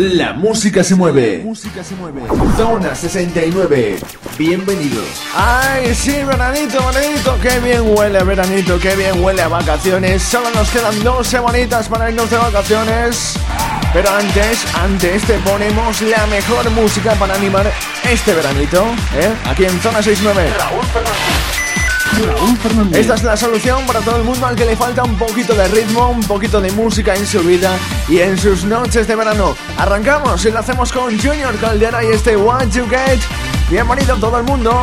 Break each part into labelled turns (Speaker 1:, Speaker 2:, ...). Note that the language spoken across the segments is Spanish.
Speaker 1: La música se mueve.
Speaker 2: música se mueve.
Speaker 1: Zona 69. Bienvenidos.
Speaker 2: Ay, sí, veranito, veranito, qué bien huele veranito, qué bien huele a vacaciones. Solo nos quedan dos semanitas para irnos de vacaciones. Pero antes, antes te ponemos la mejor música para animar este veranito, ¿eh? Aquí en Zona 69.
Speaker 3: Raúl Fernández.
Speaker 2: Esta es la solución para todo el mundo al que le falta un poquito de ritmo, un poquito de música en su vida y en sus noches de verano. Arrancamos y lo hacemos con Junior Caldera y este What You Get. Bienvenido todo el mundo.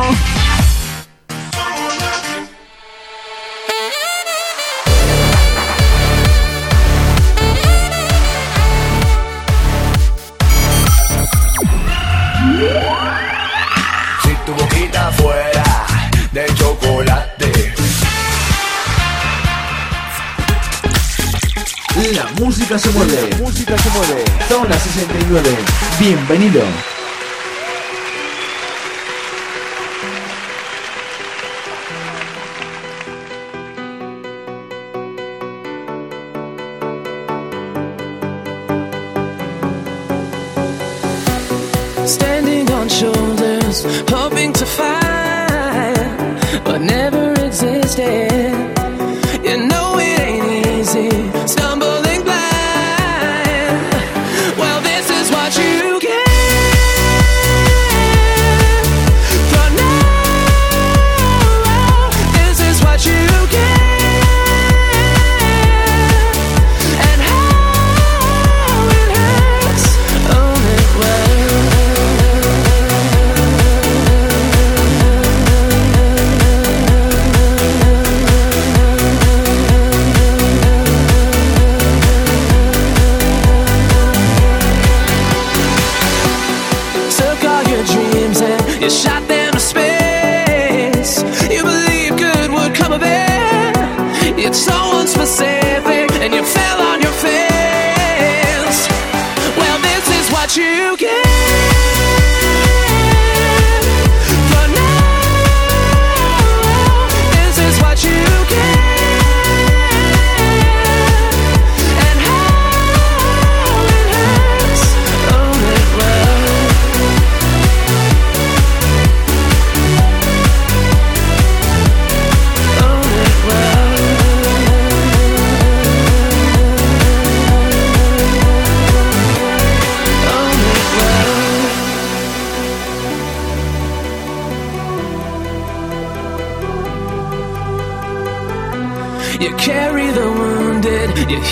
Speaker 1: Música se mueve.
Speaker 2: Música se mueve.
Speaker 1: Zona 69. Bienvenido.
Speaker 4: Standing on shoulders,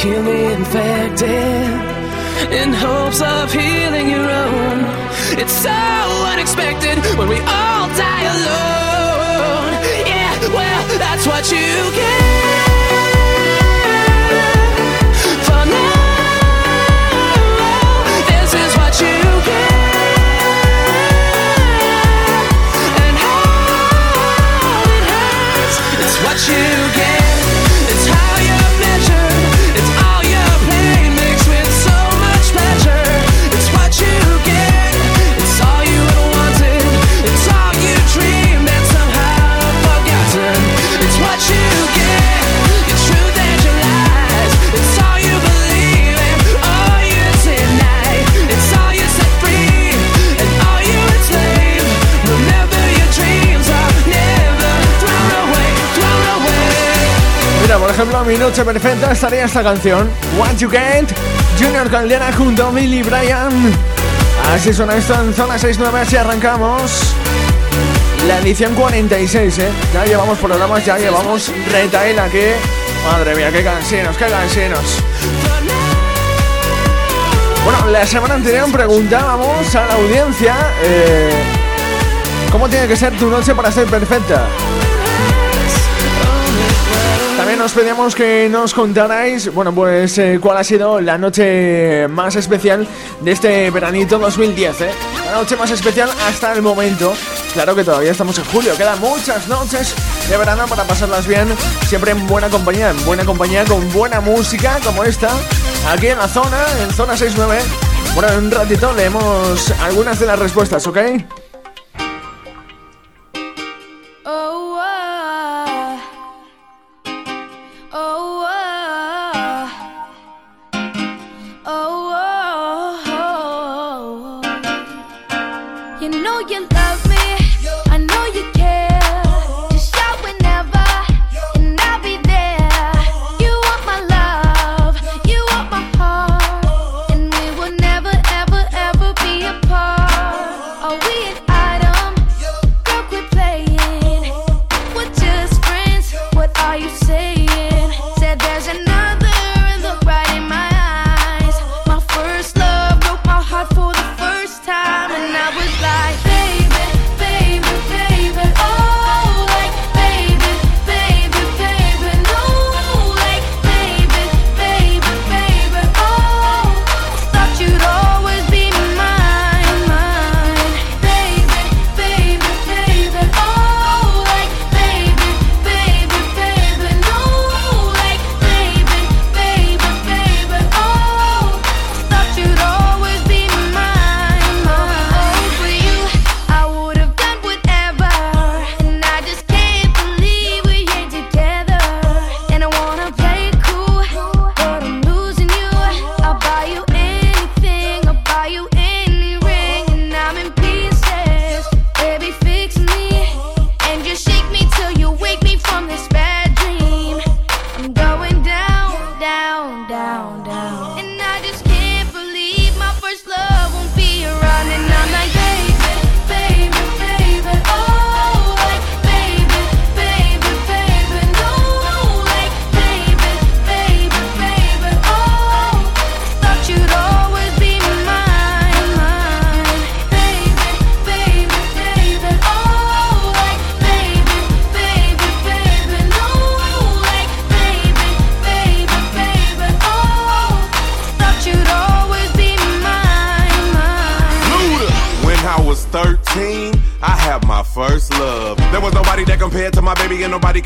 Speaker 4: Healing
Speaker 2: perfecta estaría esta canción, What You Get, Junior Caldera junto a Billy Bryan. Así suena esto en Zona 69, así arrancamos. La edición 46, ¿eh? Ya llevamos programas, ya llevamos retail aquí. Madre mía, qué cansinos, qué cansinos. Bueno, la semana anterior preguntábamos a la audiencia eh, cómo tiene que ser tu noche para ser perfecta. También
Speaker 3: También os pedíamos que nos contarais, bueno, pues eh, cuál ha sido la noche más especial de este veranito 2010, ¿eh? La noche más especial hasta el momento. Claro que todavía estamos en julio, quedan muchas noches de verano para pasarlas bien, siempre en buena compañía, en buena compañía, con buena música como esta, aquí en la zona, en zona 69. Bueno, en un ratito leemos algunas de las respuestas, ¿ok?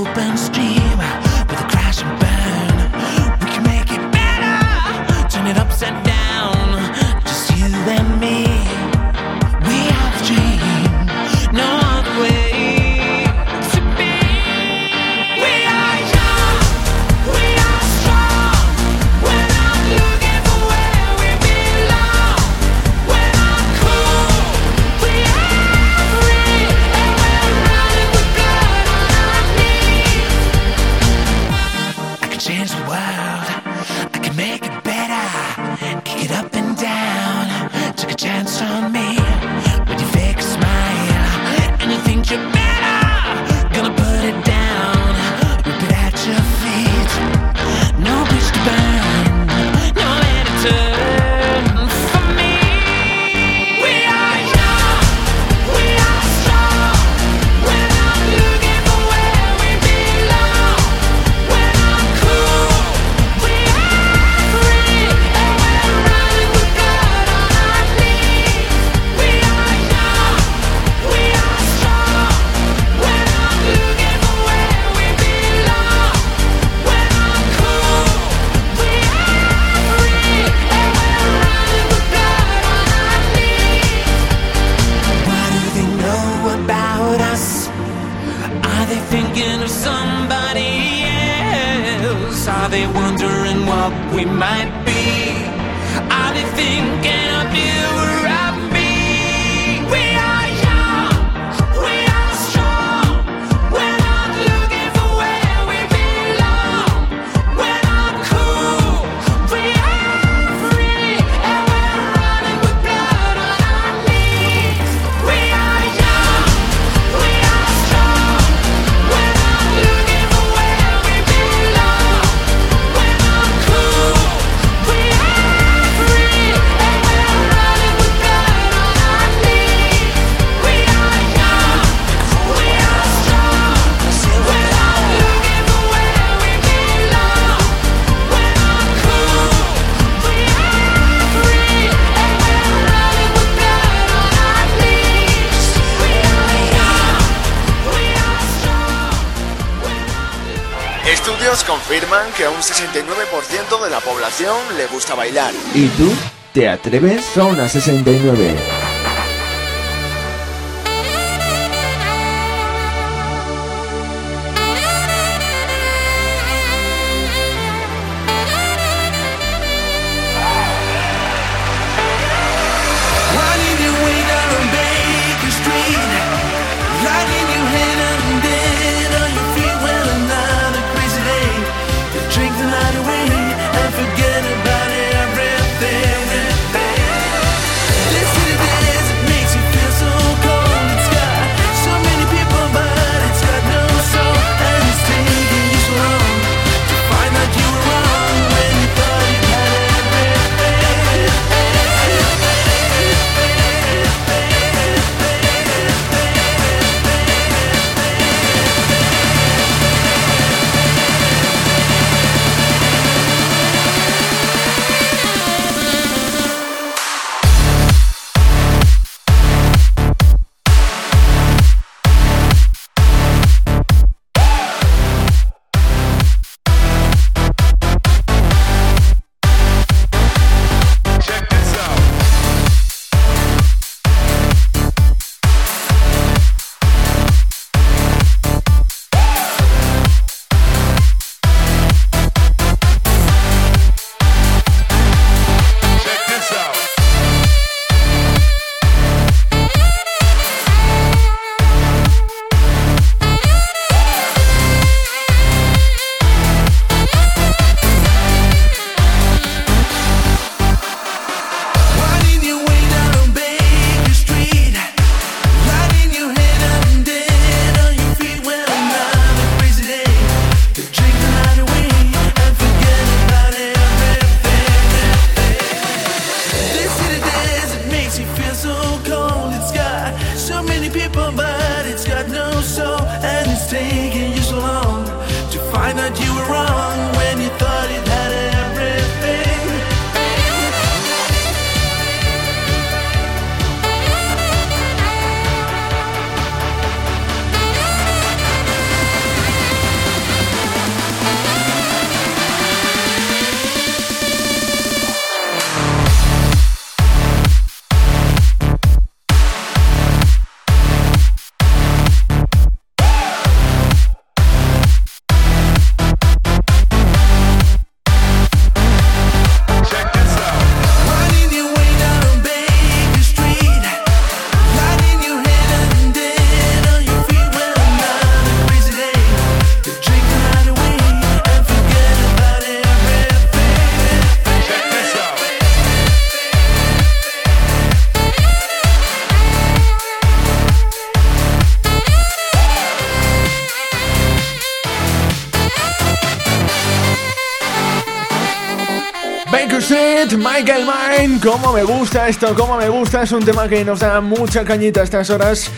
Speaker 2: open gusta bailar.
Speaker 1: ¿Y tú? ¿Te atreves? Zona 69.
Speaker 2: Me gusta esto, cómo me gusta, es un tema que nos da mucha cañita a estas horas.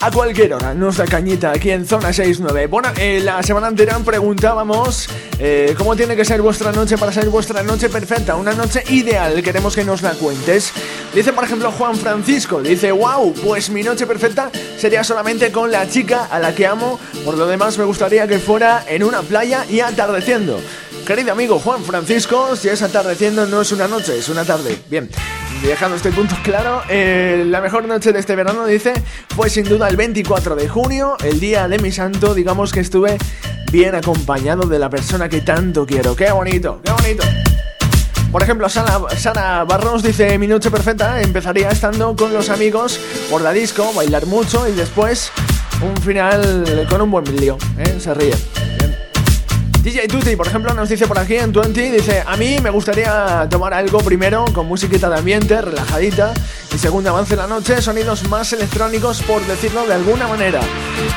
Speaker 2: A cualquier hora nos da cañita aquí en Zona 69. Bueno, eh, la semana anterior preguntábamos eh, cómo tiene que ser vuestra noche para ser vuestra noche perfecta, una noche ideal. Queremos que nos la cuentes. Dice, por ejemplo, Juan Francisco: Dice, wow, pues mi noche perfecta sería solamente con la chica a la que amo. Por lo demás, me gustaría que fuera en una playa y atardeciendo. Querido amigo Juan Francisco, si es atardeciendo no es una noche, es una tarde. Bien,
Speaker 5: dejando este punto claro, eh, la mejor noche de este verano, dice, fue sin duda el 24 de junio, el día de mi santo, digamos que estuve bien acompañado de la persona que tanto quiero. ¡Qué bonito! ¡Qué bonito! Por ejemplo, Sana, Barros dice, mi noche perfecta empezaría estando con los amigos por la disco, bailar mucho y después un final con un buen lío, ¿eh? Se ríe. DJ Tutti, por ejemplo, nos dice por aquí en 20, dice, a mí me gustaría tomar algo primero con musiquita de ambiente, relajadita, y segundo avance la noche, sonidos más electrónicos, por decirlo de alguna manera.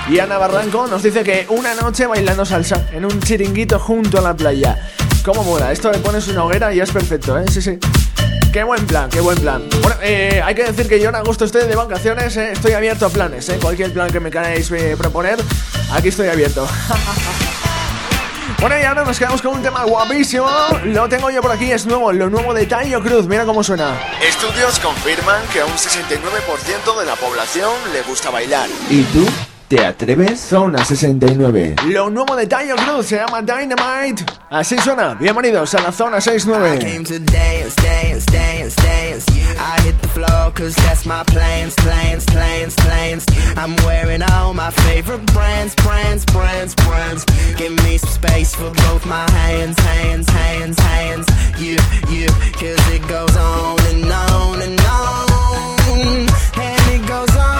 Speaker 5: Y Ana Barranco nos dice que una noche bailando salsa, en un chiringuito junto a la playa. ¿Cómo mola? Esto le pones una hoguera y es perfecto, ¿eh? Sí, sí. Qué buen plan, qué buen plan. Bueno, eh, hay que decir que yo en agosto estoy de vacaciones, ¿eh? estoy abierto a planes, ¿eh? Cualquier plan que me queráis eh, proponer, aquí estoy abierto. Bueno, y ahora nos quedamos con un tema guapísimo. Lo tengo yo por aquí, es nuevo, lo nuevo de Tayo Cruz. Mira cómo suena.
Speaker 6: Estudios confirman que a un 69% de la población le gusta bailar.
Speaker 7: ¿Y tú? ¿Te atreves?
Speaker 5: Zona 69. Lo nuevo de Tayo Cruz se llama Dynamite. Así suena. Bienvenidos a la Zona 69. I came to dance, dance, dance, dance. I hit the floor cause that's my plans, plans, plans, plans. I'm wearing all my favorite brands, brands, brands, brands. Give me some space for both my hands, hands, hands, hands. You, you, cause it goes on and on and on. And it goes on.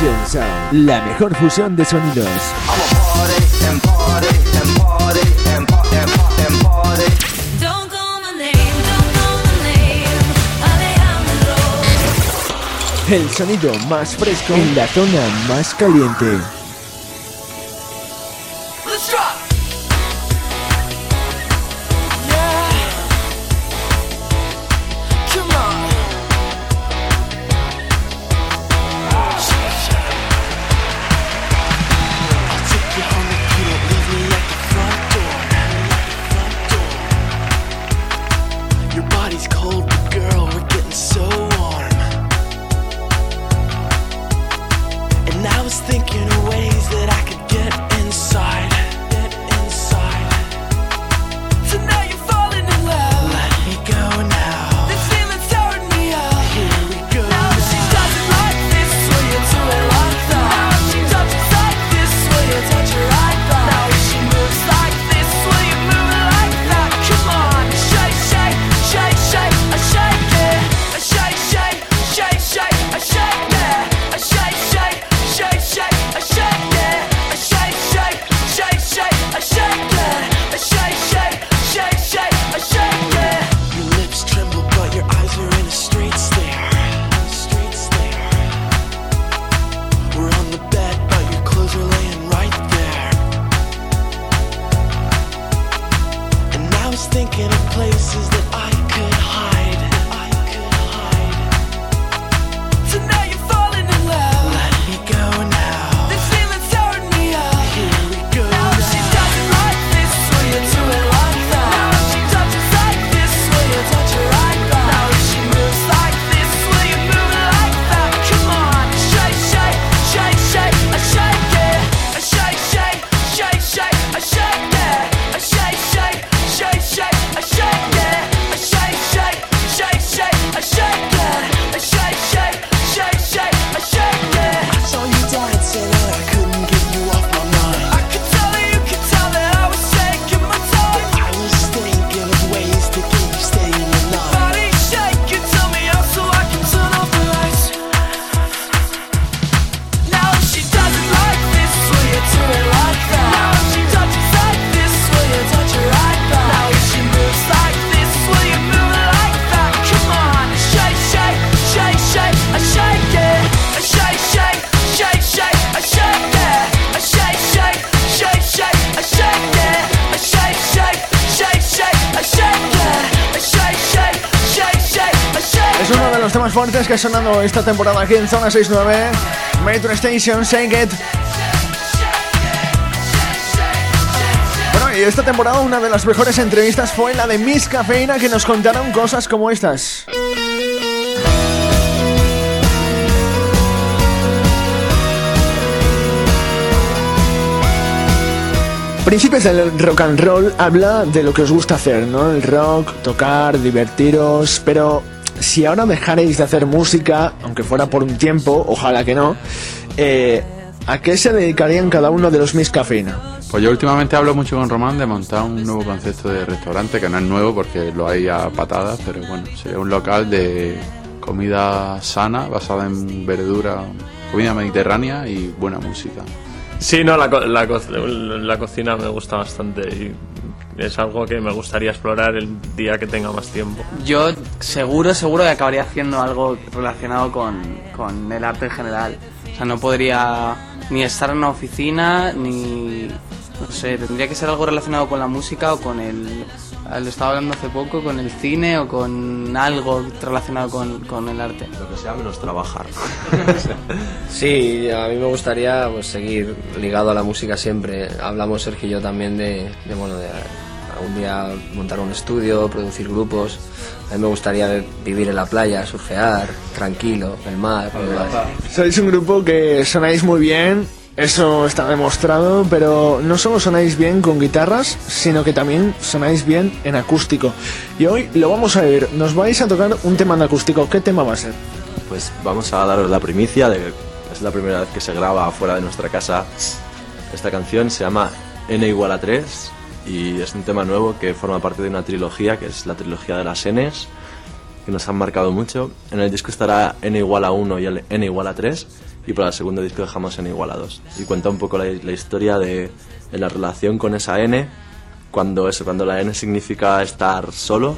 Speaker 5: la mejor fusión de sonidos. El sonido más fresco en la zona más caliente.
Speaker 2: Más fuertes que ha sonado esta temporada aquí en Zona 69. Metro Station, Shake It. Bueno, y esta temporada una de las mejores entrevistas fue la de Miss Cafeína que nos contaron cosas como estas. Principios del rock and roll habla de lo que os gusta hacer, ¿no? El rock, tocar, divertiros, pero si ahora dejarais de hacer música, aunque fuera por un tiempo, ojalá que no, eh, ¿a qué se dedicarían cada uno de los Miss Cafeína?
Speaker 8: Pues yo últimamente hablo mucho con Román de montar un nuevo concepto de restaurante, que no es nuevo porque lo hay a patadas, pero bueno, sería un local de comida sana, basada en verdura, comida mediterránea y buena música.
Speaker 9: Sí, no, la, la, co- la cocina me gusta bastante y es algo que me gustaría explorar el día que tenga más tiempo.
Speaker 10: Yo seguro, seguro que acabaría haciendo algo relacionado con, con el arte en general. O sea, no podría ni estar en una oficina, ni... No sé, tendría que ser algo relacionado con la música o con el... Lo estaba hablando hace poco, con el cine o con algo relacionado con, con el arte.
Speaker 11: Lo que sea menos trabajar.
Speaker 12: Sí, a mí me gustaría pues, seguir ligado a la música siempre. Hablamos Sergio y yo también de, de, bueno, de algún día montar un estudio, producir grupos. A mí me gustaría vivir en la playa, surfear, tranquilo, el mar.
Speaker 2: Sois un grupo que sonáis muy bien, eso está demostrado, pero no solo sonáis bien con guitarras, sino que también sonáis bien en acústico. Y hoy lo vamos a ver, nos vais a tocar un tema en acústico. ¿Qué tema va a ser?
Speaker 11: Pues vamos a daros la primicia de es la primera vez que se graba fuera de nuestra casa. Esta canción se llama N igual a 3 y es un tema nuevo que forma parte de una trilogía que es la trilogía de las Ns que nos han marcado mucho. En el disco estará N igual a 1 y N igual a 3 y para el segundo disco dejamos N igual a 2 y cuenta un poco la, la historia de, de la relación con esa N cuando eso, cuando la N significa estar solo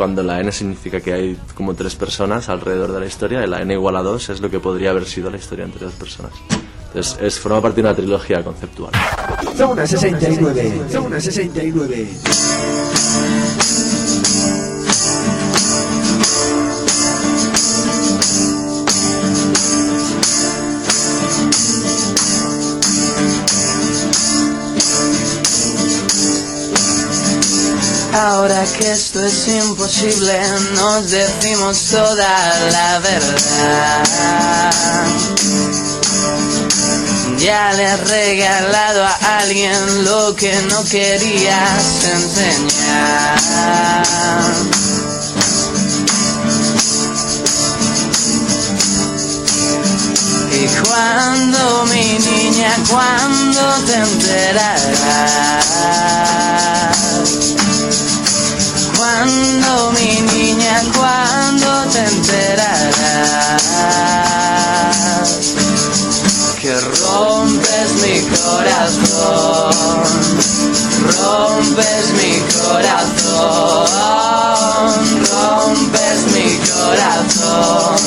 Speaker 11: cuando la n significa que hay como tres personas alrededor de la historia y la n igual a dos es lo que podría haber sido la historia entre dos personas. Entonces, es, forma parte de una trilogía conceptual.
Speaker 7: Zona 69, Zona 69.
Speaker 13: Ahora que esto es imposible, nos decimos toda la verdad. Ya le has regalado a alguien lo que no querías enseñar. Y cuando mi niña, cuando te enterarás. Cuando mi niña, cuando te enterarás que rompes mi corazón, rompes mi corazón, rompes mi corazón,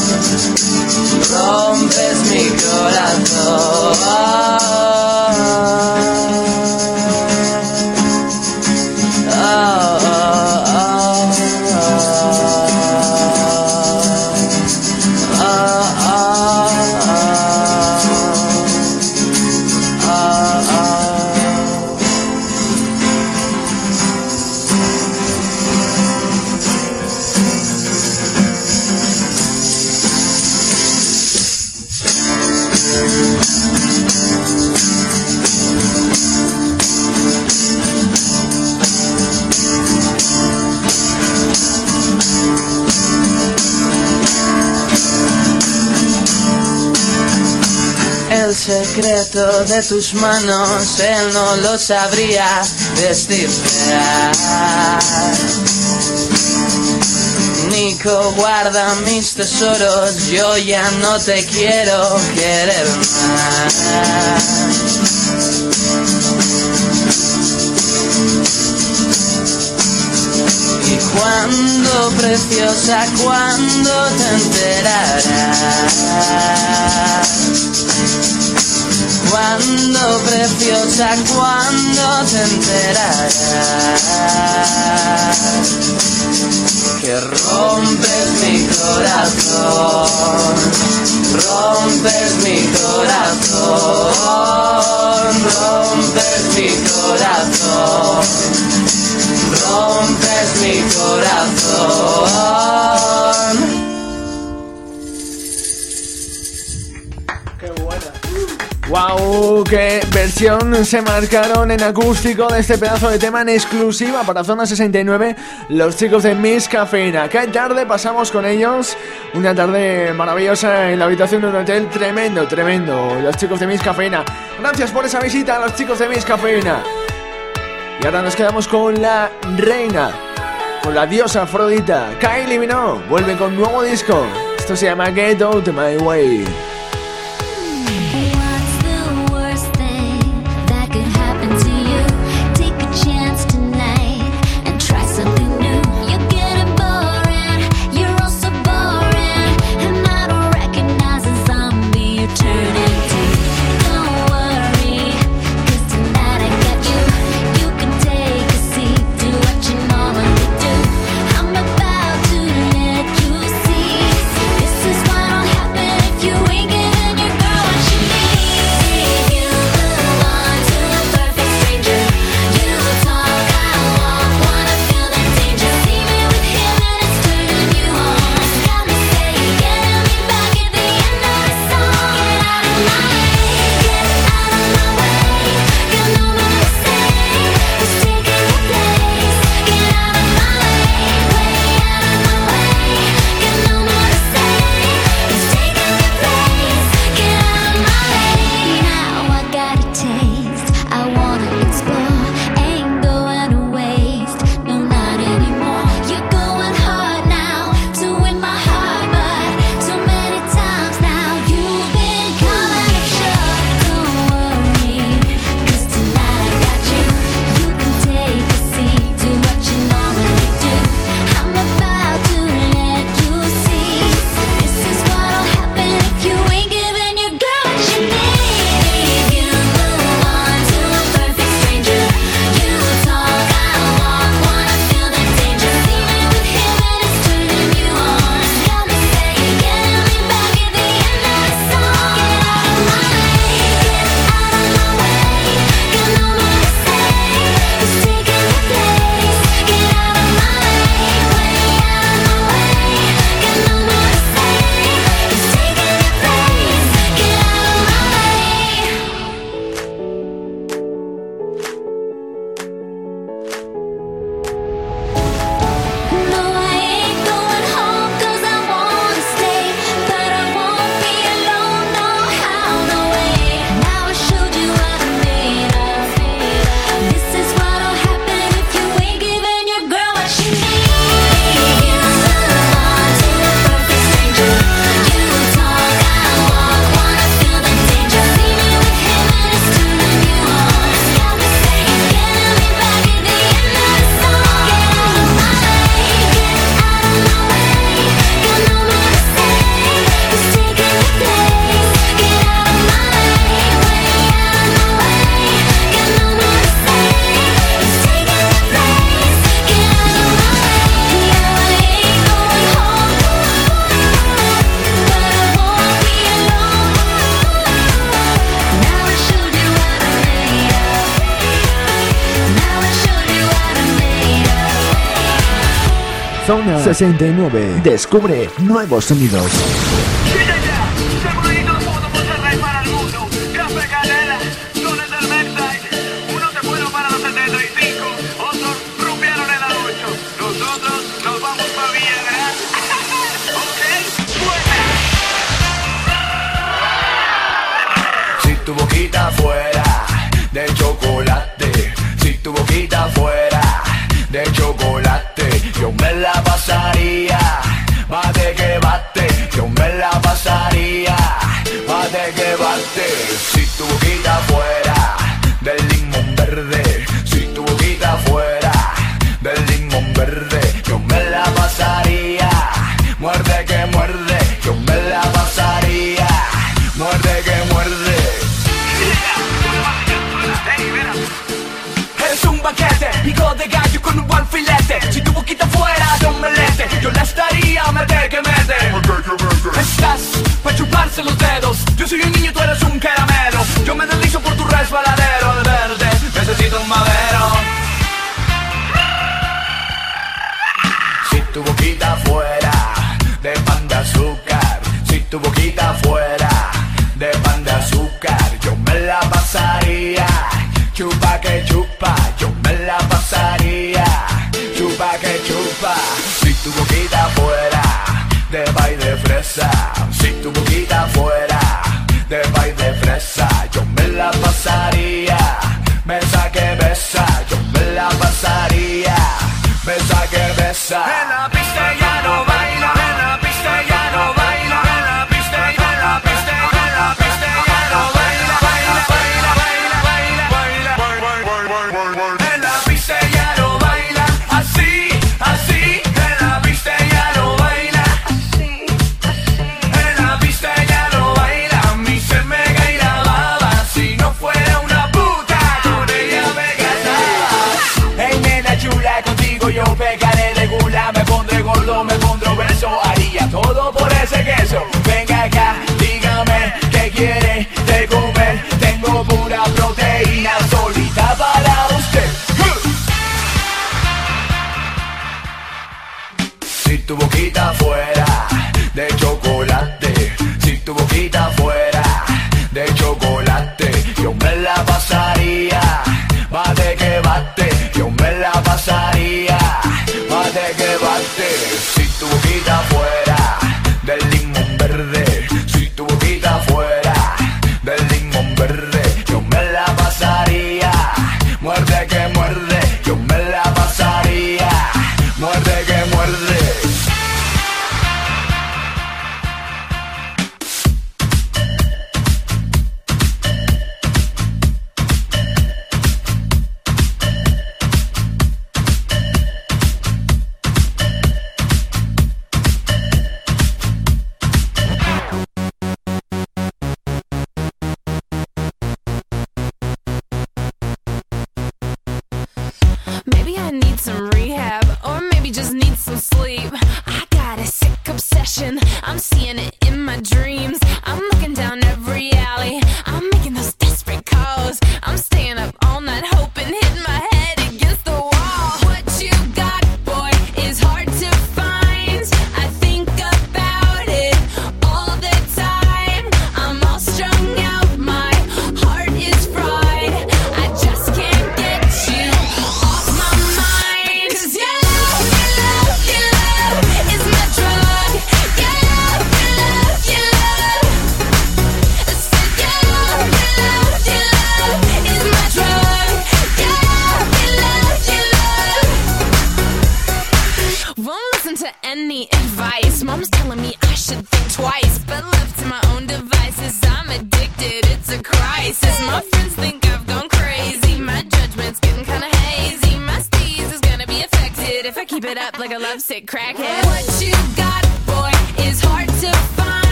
Speaker 13: rompes mi El de tus manos él no lo sabría descifrar. Nico guarda mis tesoros, yo ya no te quiero querer más. Y cuando preciosa, cuando te enterarás cuando preciosa, cuando te enterarás
Speaker 10: que rompes mi corazón, rompes mi corazón, rompes mi corazón, rompes mi corazón.
Speaker 2: ¡Wow! ¡Qué versión se marcaron en acústico de este pedazo de tema en exclusiva para Zona 69! Los chicos de Miss Cafeína. ¡Qué tarde pasamos con ellos! Una tarde maravillosa en la habitación de un hotel. Tremendo, tremendo. Los chicos de Miss Cafeína. Gracias por esa visita a los chicos de Miss Cafeína. Y ahora nos quedamos con la reina, con la diosa Afrodita. Kylie Minogue vuelve con nuevo disco. Esto se llama
Speaker 14: Get Out My Way.
Speaker 2: 69. Descubre nuevos sonidos.
Speaker 4: daría para
Speaker 15: que bate si tu vida fuera
Speaker 4: de
Speaker 15: baile fresa. Si tu boquita fuera de baile fresa, yo me la pasaría. todo por ese queso. Venga acá, dígame qué quiere de comer. Tengo pura proteína solita para usted. Si tu boquita fuera de chocolate, si tu boquita fuera de chocolate, yo me la pasaría. Bate que bate, yo me la pasaría. Bate que bate.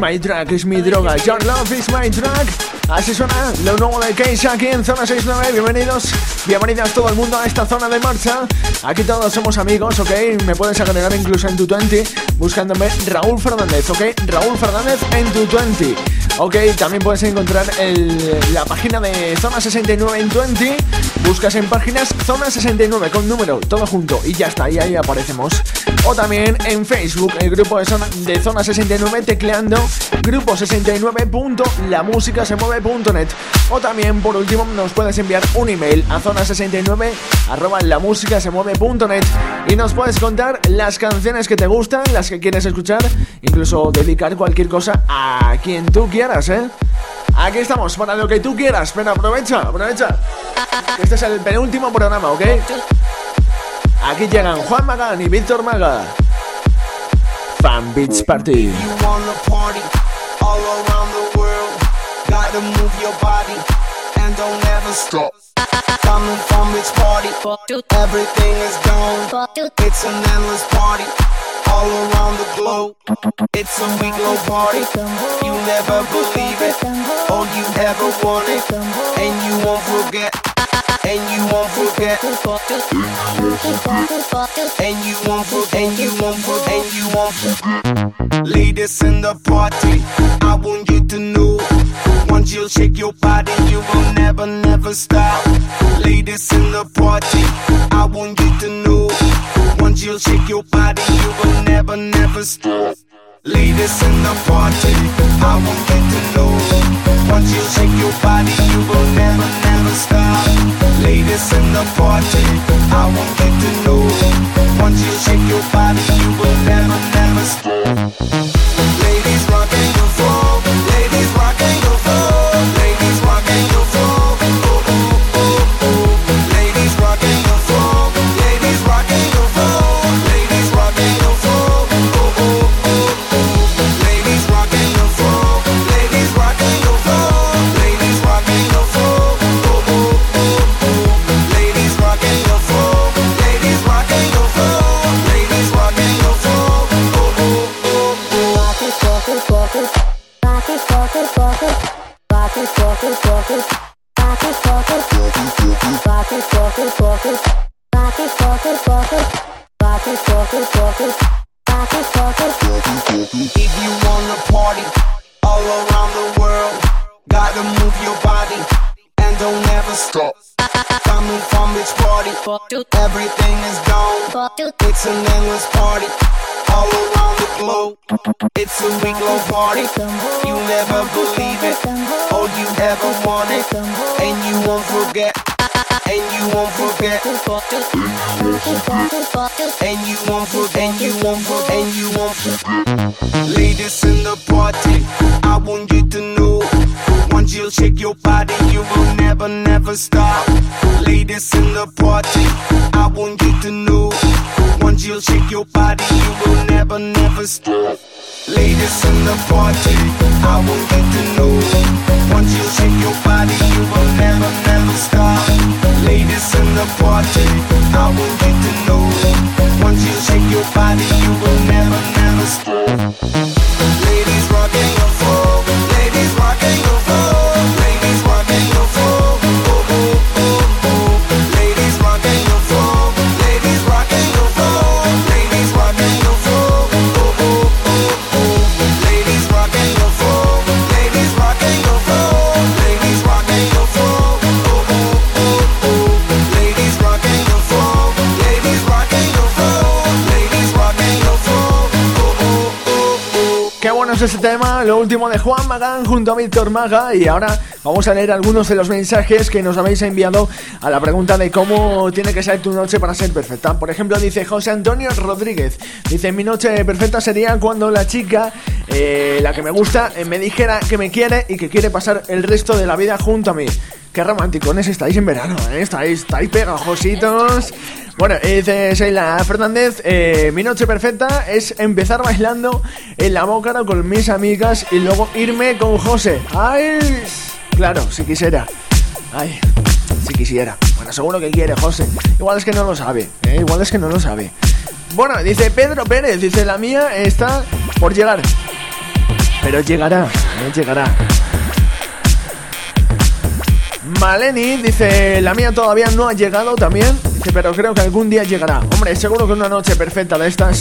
Speaker 16: My drug,
Speaker 2: es mi droga. Your love is my drug. Así suena lo nuevo de Keisha aquí en Zona 69. Bienvenidos, bienvenidas todo el mundo a esta zona de marcha. Aquí todos somos amigos, ¿ok? Me puedes agregar incluso en tu 20 buscándome Raúl Fernández, ¿ok? Raúl Fernández en tu 20. Ok, también puedes encontrar la página de Zona 69 en 20. Buscas en páginas Zona 69 con número, todo junto y ya está, y ahí aparecemos. O también en Facebook, el grupo de Zona, de Zona 69 tecleando grupo 69.lamusicasemueve.net. O también, por último, nos puedes enviar un email a zona 69 arroba lamusicasemueve.net y nos puedes contar las canciones que te gustan, las que quieres escuchar, incluso dedicar cualquier cosa a quien tú quieras, ¿eh? Aquí estamos, para lo que tú quieras, pero aprovecha, aprovecha. Este es el penúltimo programa, ¿ok? Aquí llegan Juan Magán y Víctor Maga. Fan Beats Party.
Speaker 17: You wanna party all around the world. Gotta move your body and don't ever stop. Coming from its party, everything is gone. It's an endless party all around the globe. It's a week long party. You never believe it. All you ever wanted, and you won't forget. And you won't forget. And you won't forget. And you won't forget. And you won't forget. Ladies in the party, I want you to know. Once you shake your body, you will never, never stop. Ladies in the party, I want you to know. Once you shake your body, you will never, never stop. Ladies in the party, I want you to know. Once you shake your body, you will never, never stop. Ladies in the party, I want you to know. Once you shake your body, you will never, never stop. Around the world, gotta move your body and don't ever stop. Coming from its party, everything is gone. It's an endless party all around the globe. It's a week long party. You never believe it. All you ever wanted, and you won't forget. You won't forget. And you won't forget. And you won't forget. And you won't forget. Ladies in the party, I want you to know. Once you shake your body, you will never, never stop. Ladies in the party, I want you to know. Once you shake your body, you will never, never stop. Ladies in the party, I want you to know. Once you shake your body, you will never, never stop. Ladies in the party, I to know. Once you shake your body, you will never, never stop.
Speaker 2: Qué bueno es este tema, lo último de Juan Magán junto a Víctor Maga y ahora vamos a leer algunos de los mensajes que nos habéis enviado a la pregunta de cómo tiene que ser tu noche para ser perfecta. Por ejemplo, dice José Antonio Rodríguez, dice mi noche perfecta sería cuando la chica, eh, la que me gusta, eh, me dijera que me quiere y que quiere pasar el resto de la vida junto a mí. Qué romanticones estáis en verano, ¿eh? Estáis, estáis pegajositos. Bueno, eh, dice Sheila Fernández, mi noche perfecta es empezar bailando en la Mócara con mis amigas y luego irme con José. ¡Ay! Claro, si quisiera. Ay, si quisiera. Bueno, seguro que quiere José. Igual es que no lo sabe, ¿eh? Igual es que no lo sabe. Bueno, dice Pedro Pérez, dice la mía está por llegar. Pero llegará, ¿eh? llegará. Maleni dice, la mía todavía no ha llegado también, dice, pero creo que algún día llegará. Hombre, seguro que una noche perfecta de estas,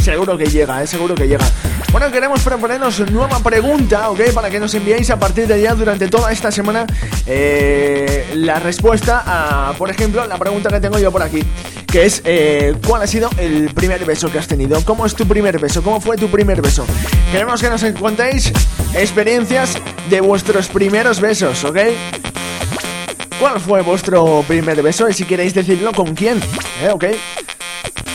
Speaker 2: seguro que llega, eh, seguro que llega. Bueno, queremos proponernos nueva pregunta, ¿ok? Para que nos enviéis a partir de ya durante toda esta semana eh, la respuesta a, por ejemplo, la pregunta que tengo yo por aquí, que es, eh, ¿cuál ha sido el primer beso que has tenido? ¿Cómo es tu primer beso? ¿Cómo fue tu primer beso? Queremos que nos contéis experiencias de vuestros primeros besos, ¿ok? ¿Cuál fue vuestro primer beso? Y si queréis decirlo, ¿con quién? ¿Eh? ¿Ok?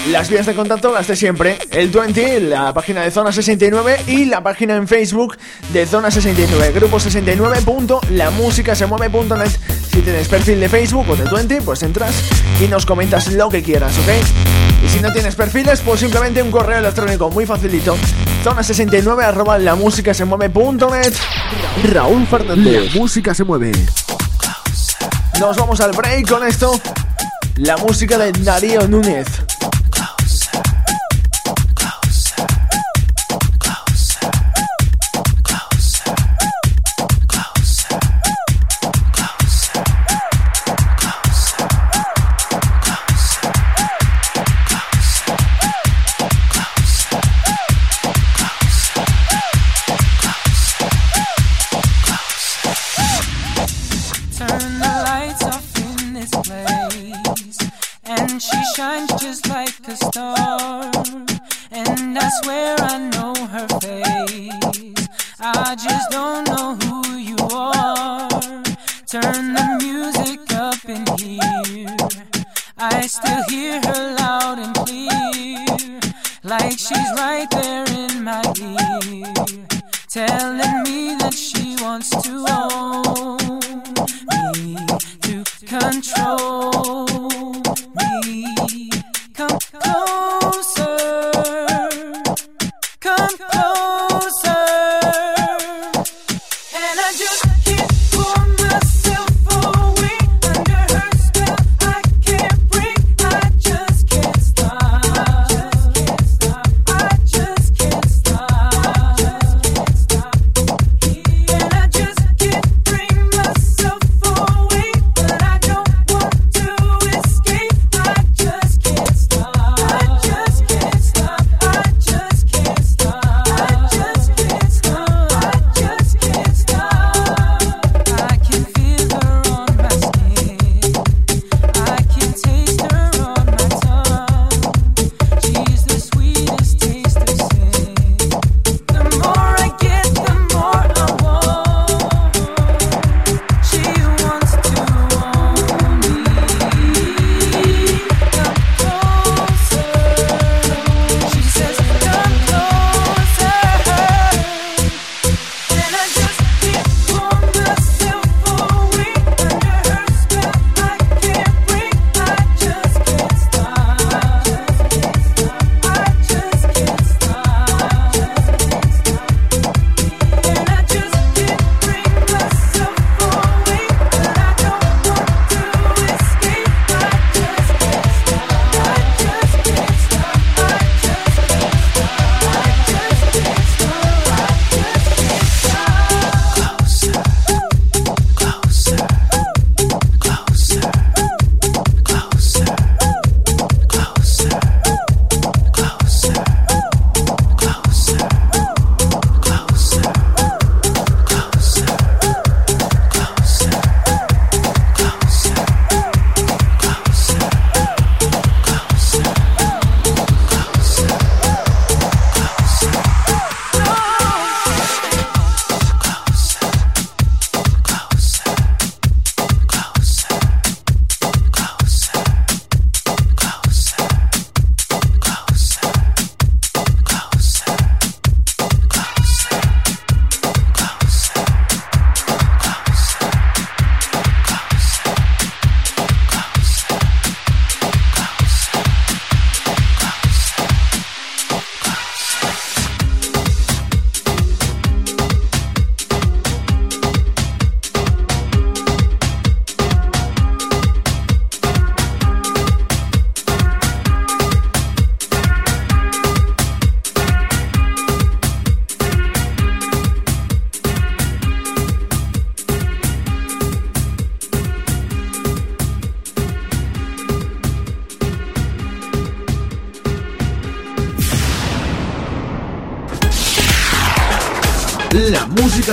Speaker 2: Las vías de contacto las de siempre. El 20, la página de Zona 69 y la página en Facebook de Zona 69. Grupo 69.lamusicasemueve.net. Si tienes perfil de Facebook o de 20, pues entras y nos comentas lo que quieras, ¿ok? Y si no tienes perfiles, pues simplemente un correo electrónico muy facilito. Zona 69 arroba lamusicasemueve.net.
Speaker 1: Raúl Fernández. música se mueve.
Speaker 2: Nos vamos al break con esto. La música de Darío Núñez.
Speaker 7: waiting.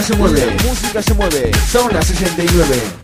Speaker 7: Se mueve.
Speaker 2: Música se mueve.
Speaker 7: Zona 69.